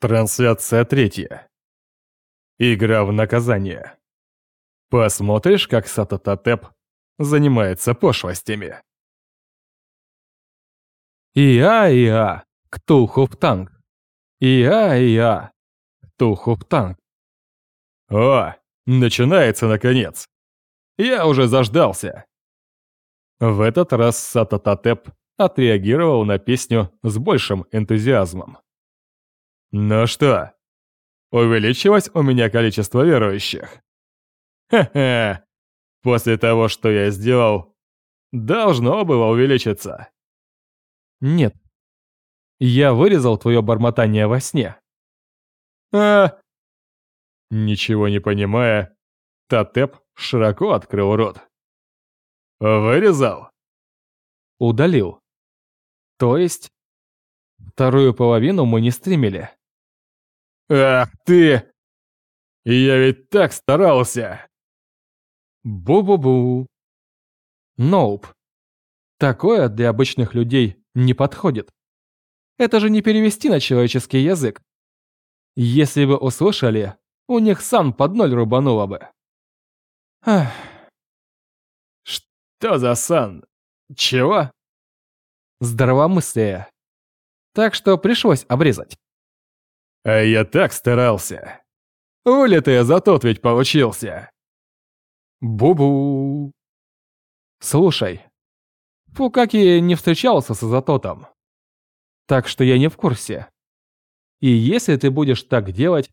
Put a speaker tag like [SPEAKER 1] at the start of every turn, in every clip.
[SPEAKER 1] Трансляция третья. Игра в наказание. Посмотришь, как Сатататеп занимается пошлостями.
[SPEAKER 2] Иа-иа, ктулхуп танк. Иа-иа, ктулхуп танк.
[SPEAKER 1] О, начинается наконец. Я уже заждался. В этот раз Сатататеп отреагировал на песню с большим энтузиазмом. Ну что, увеличилось у меня количество верующих? Ха-ха, после того, что я сделал, должно было увеличиться.
[SPEAKER 2] Нет. Я вырезал твое бормотание во сне.
[SPEAKER 1] А, Ничего не понимая, Татеп широко открыл рот. «Вырезал?»
[SPEAKER 2] Удалил. То есть, вторую половину мы не стримили.
[SPEAKER 1] «Ах ты! Я ведь так старался!»
[SPEAKER 2] Бу-бу-бу. Ноуп. Такое для обычных людей не подходит. Это же не перевести на человеческий язык. Если бы услышали, у них сан под ноль рубануло бы. Ах.
[SPEAKER 1] «Что за сан? Чего?»
[SPEAKER 2] Здравомыслие. Так что пришлось обрезать.
[SPEAKER 1] А я так старался. Улитый тот ведь получился.
[SPEAKER 2] Бу-бу. Слушай, Фукаки не встречался с Азатотом. Так что я не в курсе. И если ты будешь так делать,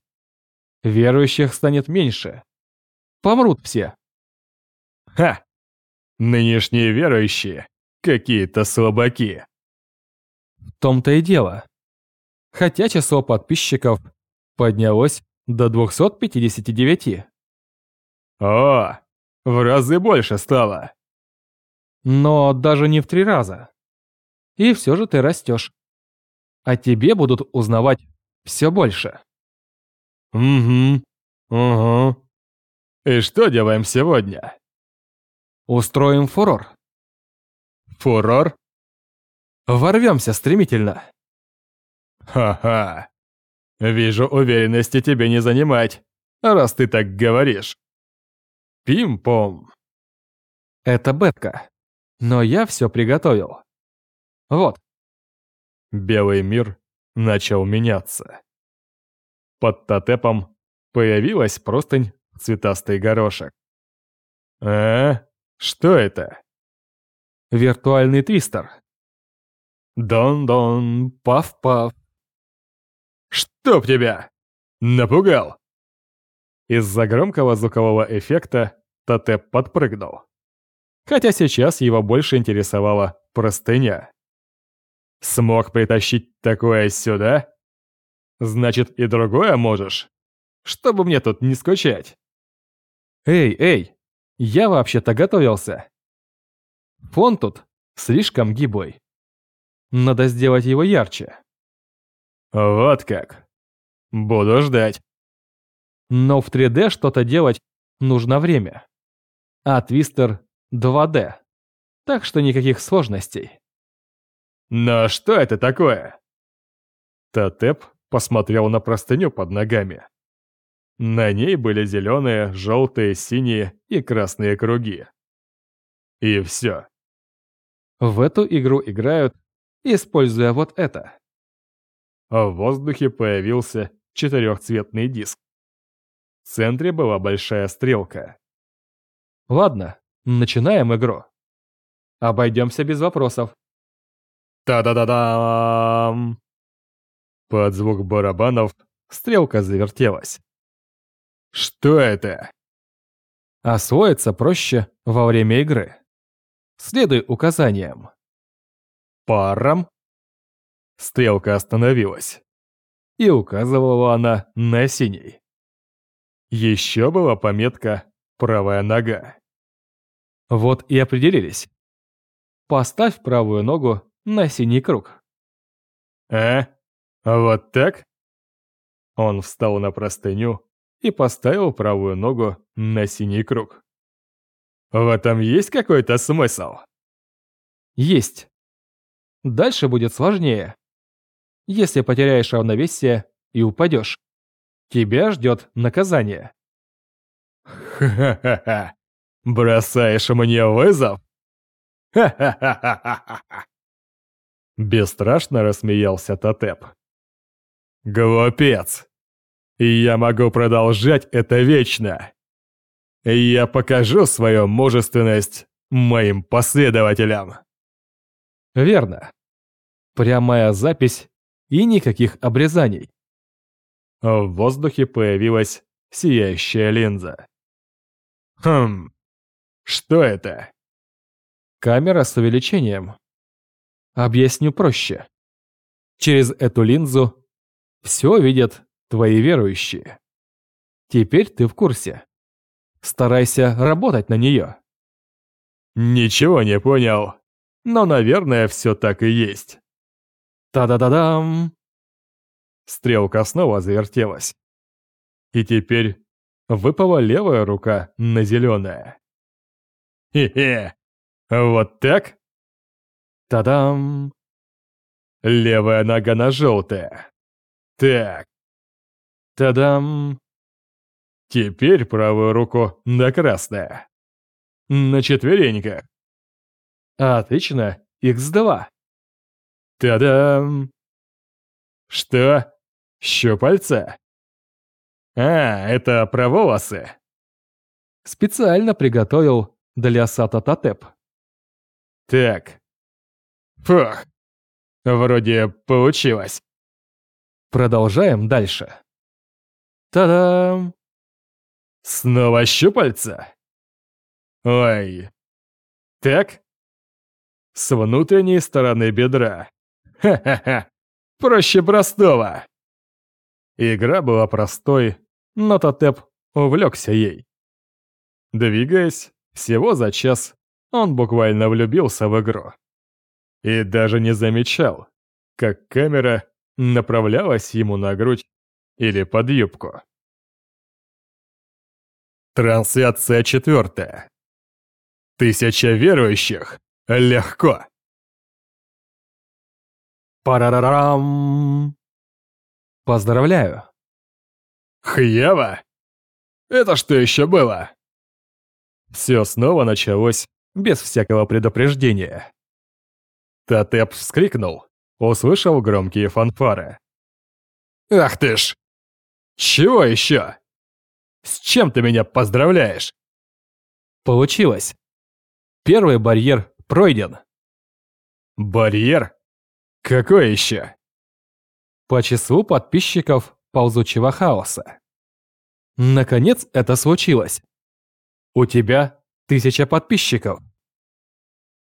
[SPEAKER 2] верующих станет меньше. Помрут все.
[SPEAKER 1] Ха! Нынешние верующие какие-то слабаки.
[SPEAKER 2] В том-то и дело. Хотя число подписчиков поднялось до 259.
[SPEAKER 1] О, в разы больше стало.
[SPEAKER 2] Но даже не в три раза. И все же ты растешь. А тебе будут узнавать все больше.
[SPEAKER 1] Угу, угу. И что делаем сегодня?
[SPEAKER 2] Устроим фурор.
[SPEAKER 1] Фурор?
[SPEAKER 2] Ворвемся стремительно.
[SPEAKER 1] Ха-ха. Вижу, уверенности тебе не занимать, раз ты так говоришь. Пим-пом.
[SPEAKER 2] Это бетка. Но я все приготовил. Вот.
[SPEAKER 1] Белый мир начал меняться. Под тотепом появилась простынь цветастый горошек. А? Что это?
[SPEAKER 2] Виртуальный твистер.
[SPEAKER 1] Дон-дон, паф-паф. Чтоб тебя! Напугал! Из-за громкого звукового эффекта Тотеп подпрыгнул. Хотя сейчас его больше интересовала простыня. Смог притащить такое сюда? Значит, и другое можешь? Чтобы мне тут не скучать.
[SPEAKER 2] Эй, эй, я вообще-то готовился. Фон тут слишком гибой. Надо сделать его ярче.
[SPEAKER 1] Вот как. Буду ждать.
[SPEAKER 2] Но в 3D что-то делать нужно время. А твистер 2D. Так что никаких сложностей.
[SPEAKER 1] Но что это такое? Тотеп посмотрел на простыню под ногами. На ней были зеленые, желтые, синие и красные круги. И все.
[SPEAKER 2] В эту игру играют, используя вот это.
[SPEAKER 1] А в воздухе появился четырехцветный диск. В центре была большая стрелка.
[SPEAKER 2] Ладно, начинаем игру. Обойдемся без вопросов.
[SPEAKER 1] Та-да-да-дам! Под звук барабанов стрелка завертелась. Что это?
[SPEAKER 2] Освоиться проще во время игры. Следуй указаниям.
[SPEAKER 1] Парам. Стрелка остановилась. И указывала она на синий. Еще была пометка «правая нога».
[SPEAKER 2] Вот и определились. Поставь правую ногу на синий круг.
[SPEAKER 1] А? Вот так? Он встал на простыню и поставил правую ногу на синий круг. В этом есть какой-то смысл?
[SPEAKER 2] Есть. Дальше будет сложнее. Если потеряешь равновесие, и упадешь. Тебя ждет наказание.
[SPEAKER 1] Ха-ха-ха. Бросаешь мне вызов? Ха-ха-ха-ха-ха. Бесстрашно рассмеялся Тотеп. Глупец. Я могу продолжать это вечно. Я покажу свою мужественность моим последователям.
[SPEAKER 2] Верно. Прямая запись и никаких обрезаний.
[SPEAKER 1] В воздухе появилась сияющая линза. Хм, что это?
[SPEAKER 2] Камера с увеличением. Объясню проще. Через эту линзу все видят твои верующие. Теперь ты в курсе. Старайся работать на нее.
[SPEAKER 1] Ничего не понял, но, наверное, все так и есть.
[SPEAKER 2] Та-да-да-дам!
[SPEAKER 1] Стрелка снова завертелась. И теперь выпала левая рука на зеленое. Хе-хе, вот так?
[SPEAKER 2] Та-дам!
[SPEAKER 1] Левая нога на желтое. Так.
[SPEAKER 2] Та-дам!
[SPEAKER 1] Теперь правую руку на красное. На четвереньках.
[SPEAKER 2] Отлично, Х2.
[SPEAKER 1] Та-дам! Что? Щупальца? А, это про волосы.
[SPEAKER 2] Специально приготовил для Сата Татеп.
[SPEAKER 1] Так. Фух. Вроде получилось.
[SPEAKER 2] Продолжаем дальше. Та-дам!
[SPEAKER 1] Снова щупальца? Ой. Так? С внутренней стороны бедра. Ха-ха-ха. Проще простого. Игра была простой, но Тотеп увлекся ей. Двигаясь всего за час, он буквально влюбился в игру. И даже не замечал, как камера направлялась ему на грудь или под юбку. Трансляция четвертая. Тысяча верующих. Легко.
[SPEAKER 2] Парарарам! Поздравляю.
[SPEAKER 1] Хьява? Это что еще было? Все снова началось без всякого предупреждения. Татеп вскрикнул, услышал громкие фанфары. «Ах ты ж! Чего еще? С чем ты меня поздравляешь?»
[SPEAKER 2] Получилось. Первый барьер пройден.
[SPEAKER 1] «Барьер? Какой еще?»
[SPEAKER 2] По числу подписчиков ползучего хаоса. Наконец это случилось. У тебя тысяча подписчиков.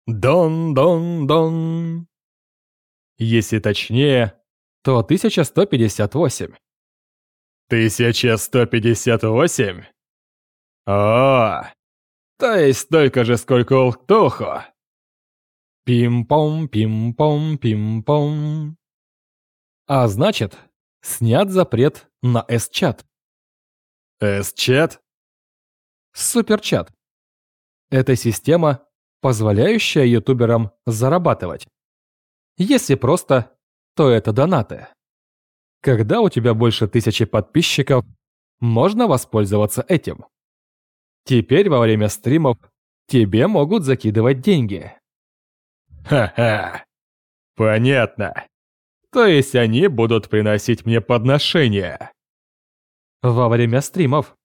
[SPEAKER 1] Дон-дон-дон. Если точнее,
[SPEAKER 2] то 1158.
[SPEAKER 1] 1158? О, то есть столько же, сколько у Ктулху.
[SPEAKER 2] Пим-пом, пим-пом, пим-пом. А значит, снят запрет на S-чат.
[SPEAKER 1] S-чат?
[SPEAKER 2] Суперчат. Это система, позволяющая ютуберам зарабатывать. Если просто, то это донаты. Когда у тебя больше тысячи подписчиков, можно воспользоваться этим. Теперь во время стримов тебе могут закидывать деньги.
[SPEAKER 1] Ха-ха. Понятно. То есть они будут приносить мне подношения.
[SPEAKER 2] Во время стримов.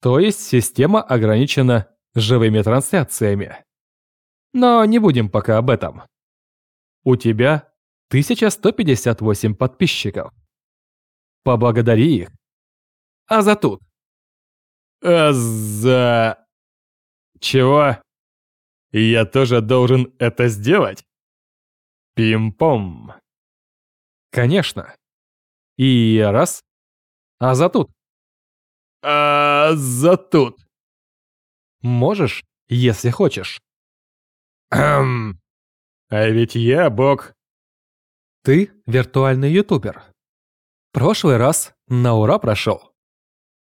[SPEAKER 2] То есть система ограничена живыми трансляциями. Но не будем пока об этом. У тебя 1158 подписчиков. Поблагодари их. А за тут.
[SPEAKER 1] А за... Чего? Я тоже должен это сделать? Пим-пом.
[SPEAKER 2] Конечно. И раз. А за тут.
[SPEAKER 1] А за тут.
[SPEAKER 2] Можешь, если хочешь.
[SPEAKER 1] Эм. А ведь я бог.
[SPEAKER 2] Ты виртуальный ютубер. Прошлый раз на ура прошел.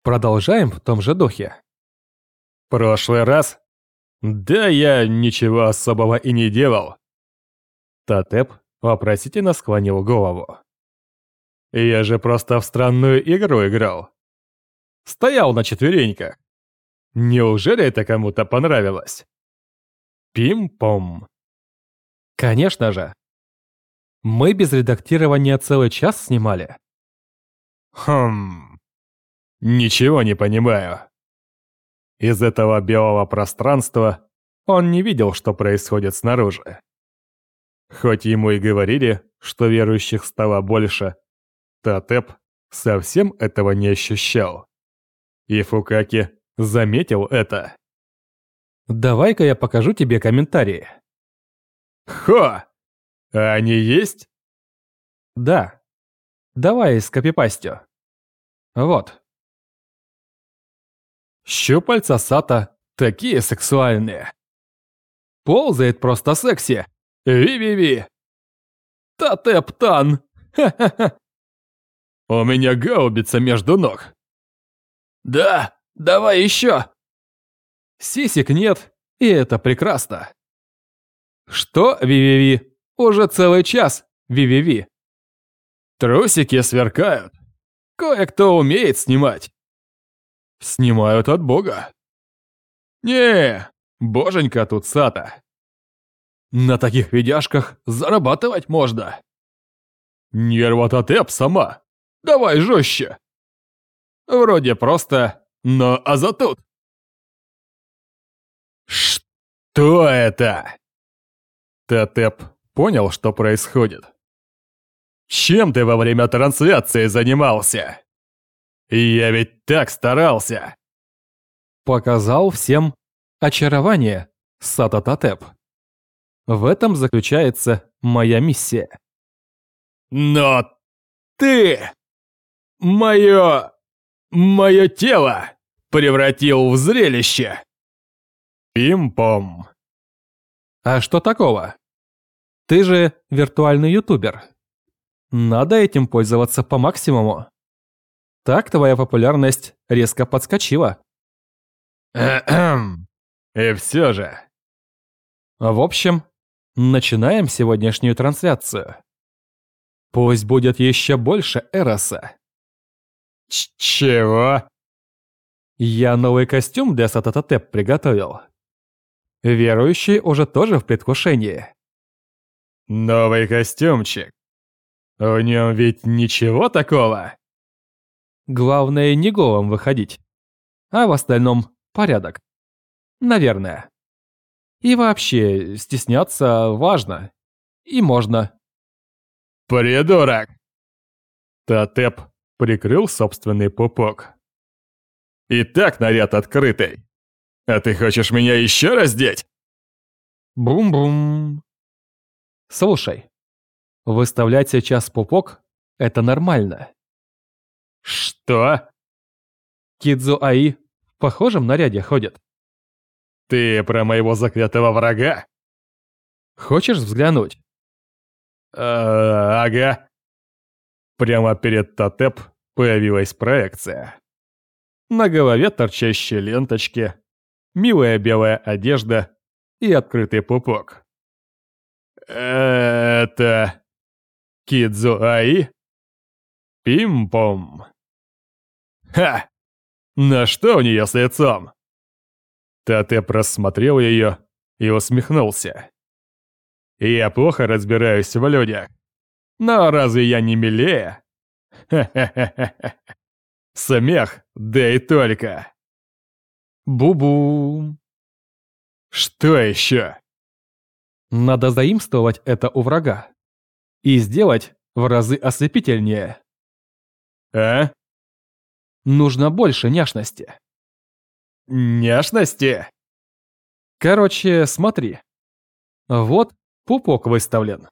[SPEAKER 2] Продолжаем в том же духе.
[SPEAKER 1] Прошлый раз? Да я ничего особого и не делал. Татеп вопросительно склонил голову. Я же просто в странную игру играл. Стоял на четвереньках. Неужели это кому-то понравилось? Пим-пом.
[SPEAKER 2] Конечно же. Мы без редактирования целый час снимали.
[SPEAKER 1] Хм. Ничего не понимаю. Из этого белого пространства он не видел, что происходит снаружи. Хоть ему и говорили, что верующих стало больше, Татеп совсем этого не ощущал. И Фукаки заметил это.
[SPEAKER 2] Давай-ка я покажу тебе комментарии.
[SPEAKER 1] Хо! А они есть?
[SPEAKER 2] Да. Давай скопипастю. Вот.
[SPEAKER 1] Щупальца Сата такие сексуальные. Ползает просто секси. Ви-ви-ви. Татептан. Ха-ха-ха. У меня гаубица между ног. Да, давай еще. Сисек нет, и это прекрасно. Что, Ви-ви-ви? Уже целый час, Ви-ви-ви. Трусики сверкают. Кое-кто умеет снимать. Снимают от бога. Не, боженька тут сата. На таких видяшках зарабатывать можно. Нервототеп сама. Давай жестче. Вроде просто, но а за тут. Что это? Татеп понял, что происходит. Чем ты во время трансляции занимался? Я ведь так старался.
[SPEAKER 2] Показал всем очарование, Сата Татеп. В этом заключается моя миссия.
[SPEAKER 1] Но ты... Мое... Мое тело превратил в зрелище. Пим-пом.
[SPEAKER 2] А что такого? Ты же виртуальный ютубер. Надо этим пользоваться по максимуму. Так твоя популярность резко подскочила.
[SPEAKER 1] И все же.
[SPEAKER 2] В общем, начинаем сегодняшнюю трансляцию. Пусть будет еще больше Эроса.
[SPEAKER 1] Ч Чего?
[SPEAKER 2] Я новый костюм для Сатататеп приготовил. Верующий уже тоже в предвкушении.
[SPEAKER 1] Новый костюмчик. В нем ведь ничего такого.
[SPEAKER 2] Главное не голым выходить. А в остальном порядок. Наверное. И вообще, стесняться важно. И можно.
[SPEAKER 1] Придурок! Татеп прикрыл собственный пупок. И так наряд открытый. А ты хочешь меня еще раздеть?
[SPEAKER 2] Бум-бум. Слушай, выставлять сейчас пупок – это нормально.
[SPEAKER 1] Что?
[SPEAKER 2] Кидзу Аи в похожем наряде ходит.
[SPEAKER 1] Ты про моего заклятого врага?
[SPEAKER 2] Хочешь взглянуть?
[SPEAKER 1] Э, ага. Прямо перед Татеп появилась проекция. На голове торчащие ленточки, милая белая одежда и открытый пупок. Это... Кидзу Аи? Пим-пом. Ха! На что у нее с лицом? Тате просмотрел ее и усмехнулся. Я плохо разбираюсь в людях. Но разве я не милее? Ха-ха-ха-ха. Смех, да и только.
[SPEAKER 2] Бу-бу.
[SPEAKER 1] Что еще?
[SPEAKER 2] Надо заимствовать это у врага. И сделать в разы ослепительнее.
[SPEAKER 1] А?
[SPEAKER 2] Нужно больше няшности.
[SPEAKER 1] Няшности?
[SPEAKER 2] Короче, смотри. Вот пупок выставлен.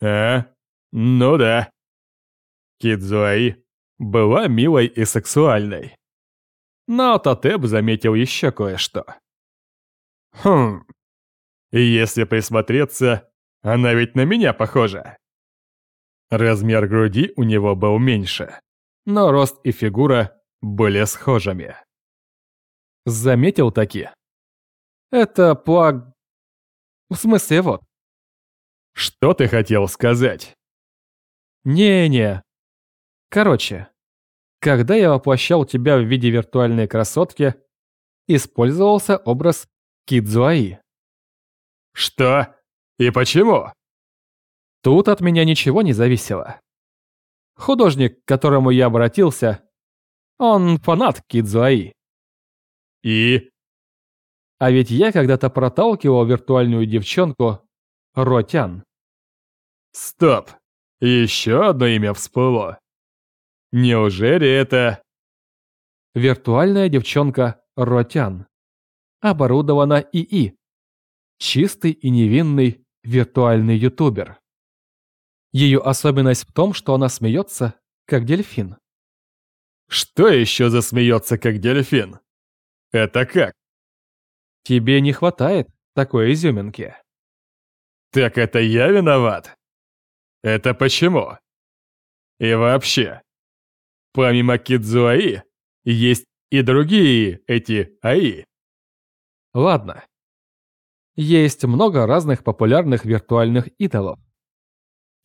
[SPEAKER 1] А? Ну да. Кидзуаи была милой и сексуальной. Но Татеб заметил еще кое-что. Хм. Если присмотреться, она ведь на меня похожа. Размер груди у него был меньше, но рост и фигура были схожими.
[SPEAKER 2] Заметил таки. Это плаг... В смысле вот.
[SPEAKER 1] Что ты хотел сказать?
[SPEAKER 2] Не-не, Короче, когда я воплощал тебя в виде виртуальной красотки, использовался образ Кидзуаи.
[SPEAKER 1] Что? И почему?
[SPEAKER 2] Тут от меня ничего не зависело. Художник, к которому я обратился, он фанат Кидзуаи.
[SPEAKER 1] И?
[SPEAKER 2] А ведь я когда-то проталкивал виртуальную девчонку Ротян.
[SPEAKER 1] Стоп. Еще одно имя всплыло. Неужели это...
[SPEAKER 2] Виртуальная девчонка Ротян. Оборудована ИИ. Чистый и невинный виртуальный ютубер. Ее особенность в том, что она смеется, как дельфин.
[SPEAKER 1] Что еще засмеется, как дельфин? Это как?
[SPEAKER 2] Тебе не хватает такой изюминки.
[SPEAKER 1] Так это я виноват? Это почему? И вообще, помимо Кидзуаи, есть и другие эти АИ.
[SPEAKER 2] Ладно. Есть много разных популярных виртуальных идолов.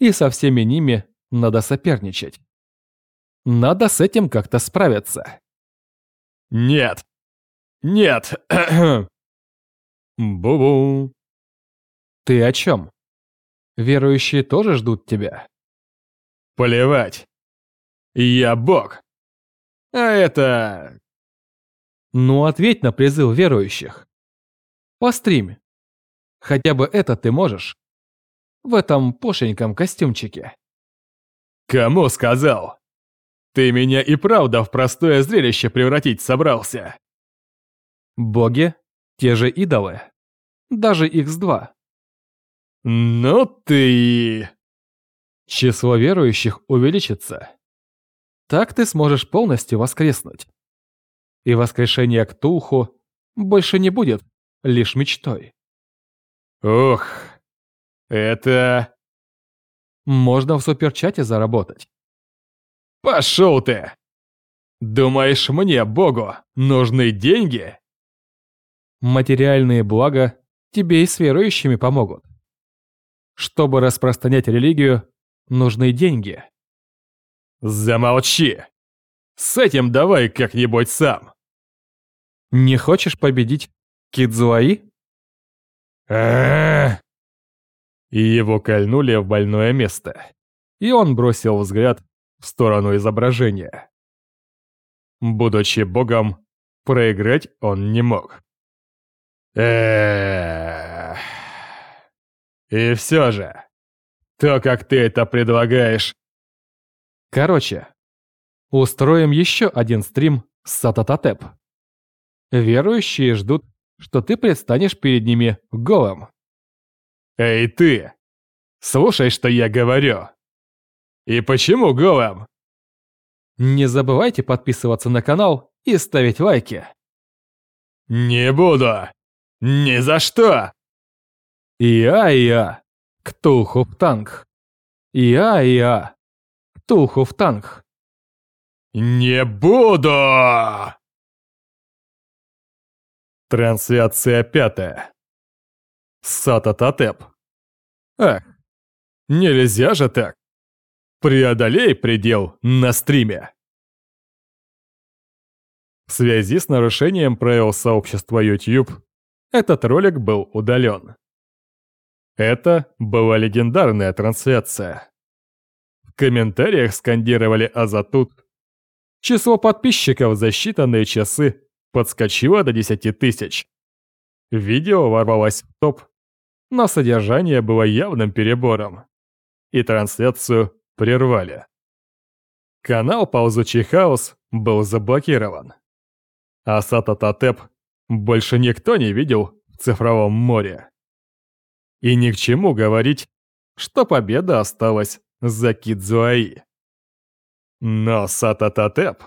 [SPEAKER 2] И со всеми ними надо соперничать. Надо с этим как-то справиться.
[SPEAKER 1] Нет. Нет. Бу-бу.
[SPEAKER 2] Ты о чем? Верующие тоже ждут тебя?
[SPEAKER 1] Плевать. Я бог. А это...
[SPEAKER 2] Ну, ответь на призыв верующих. Пострим. Хотя бы это ты можешь. В этом пошеньком костюмчике.
[SPEAKER 1] Кому сказал? Ты меня и правда в простое зрелище превратить собрался.
[SPEAKER 2] Боги – те же идолы. Даже X2.
[SPEAKER 1] Ну ты...
[SPEAKER 2] Число верующих увеличится. Так ты сможешь полностью воскреснуть. И воскрешение к Тулху больше не будет лишь мечтой.
[SPEAKER 1] Ух, это...
[SPEAKER 2] Можно в суперчате заработать.
[SPEAKER 1] Пошел ты! Думаешь, мне, Богу, нужны деньги?
[SPEAKER 2] Материальные блага тебе и с верующими помогут. Чтобы распространять религию, нужны деньги.
[SPEAKER 1] Замолчи! С этим давай как-нибудь сам.
[SPEAKER 2] Не хочешь победить Кидзуаи?
[SPEAKER 1] И его кольнули в больное место. И он бросил взгляд в сторону изображения. Будучи богом, проиграть он не мог. Эх. И все же, то, как ты это предлагаешь...
[SPEAKER 2] Короче, устроим еще один стрим с Сатататеп. Верующие ждут, что ты предстанешь перед ними голым.
[SPEAKER 1] Эй ты! Слушай, что я говорю. И почему голым?
[SPEAKER 2] Не забывайте подписываться на канал и ставить лайки.
[SPEAKER 1] Не буду. Ни за что.
[SPEAKER 2] Иа-иа, Ктулху в танк. Иа-иа, Ктулху в танк.
[SPEAKER 1] Не буду! Трансляция пятая. Сата Эх, нельзя же так. Преодолей предел на стриме. В связи с нарушением правил сообщества YouTube, этот ролик был удален. Это была легендарная трансляция. В комментариях скандировали «Азатут». Число подписчиков за считанные часы подскочило до 10 тысяч. Видео ворвалось в топ, но содержание было явным перебором. И трансляцию прервали. Канал «Ползучий хаос» был заблокирован. А Сата Татеп больше никто не видел в цифровом море. И ни к чему говорить, что победа осталась за Кидзуаи. Но Сата Татеп,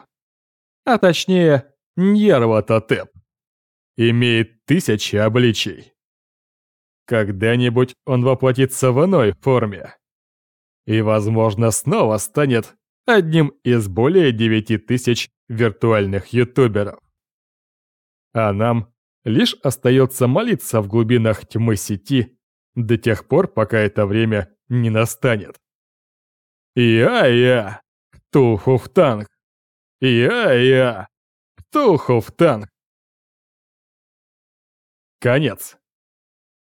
[SPEAKER 1] а точнее Ньерва-Татеп, имеет тысячи обличий. Когда-нибудь он воплотится в иной форме. И, возможно, снова станет одним из более девяти тысяч виртуальных ютуберов. А нам лишь остается молиться в глубинах тьмы сети до тех пор, пока это время не настанет. Я-я, Тухов танк. Я-я. Тухов танк. Конец.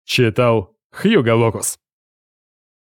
[SPEAKER 1] Читал Хьюго Локус.